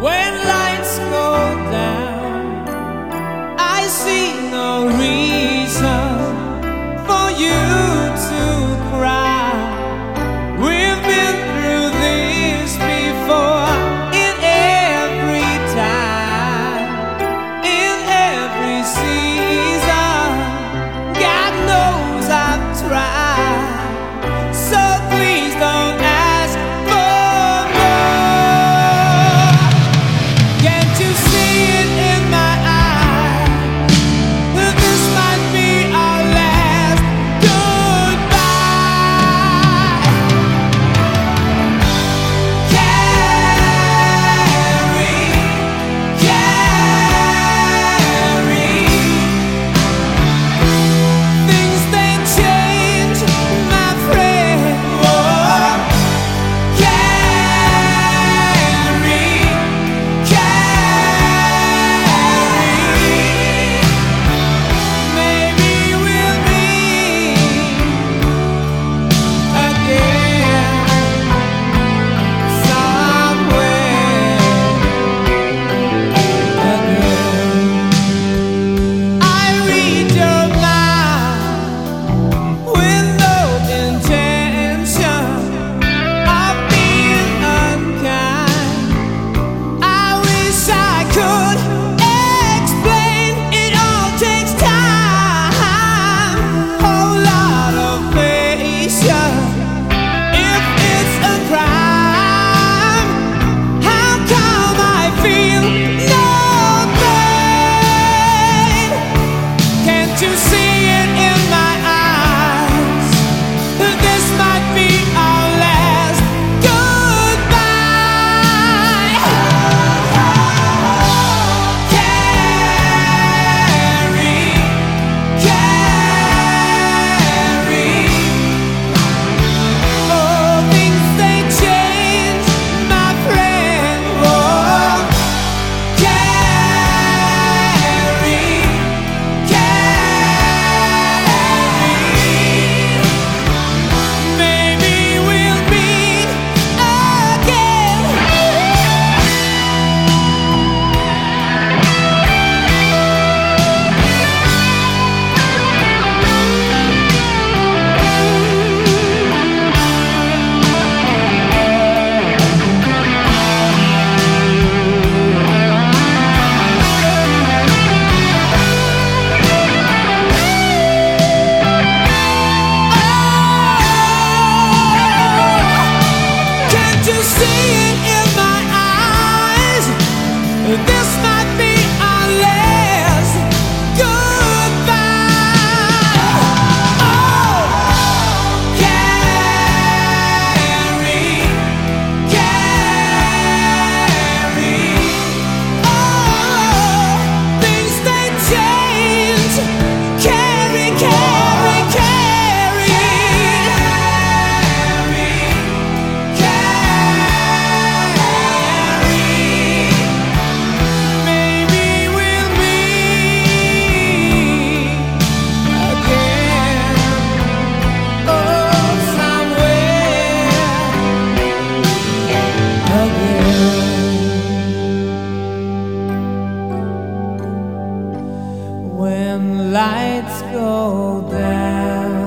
When lights go this lights go down.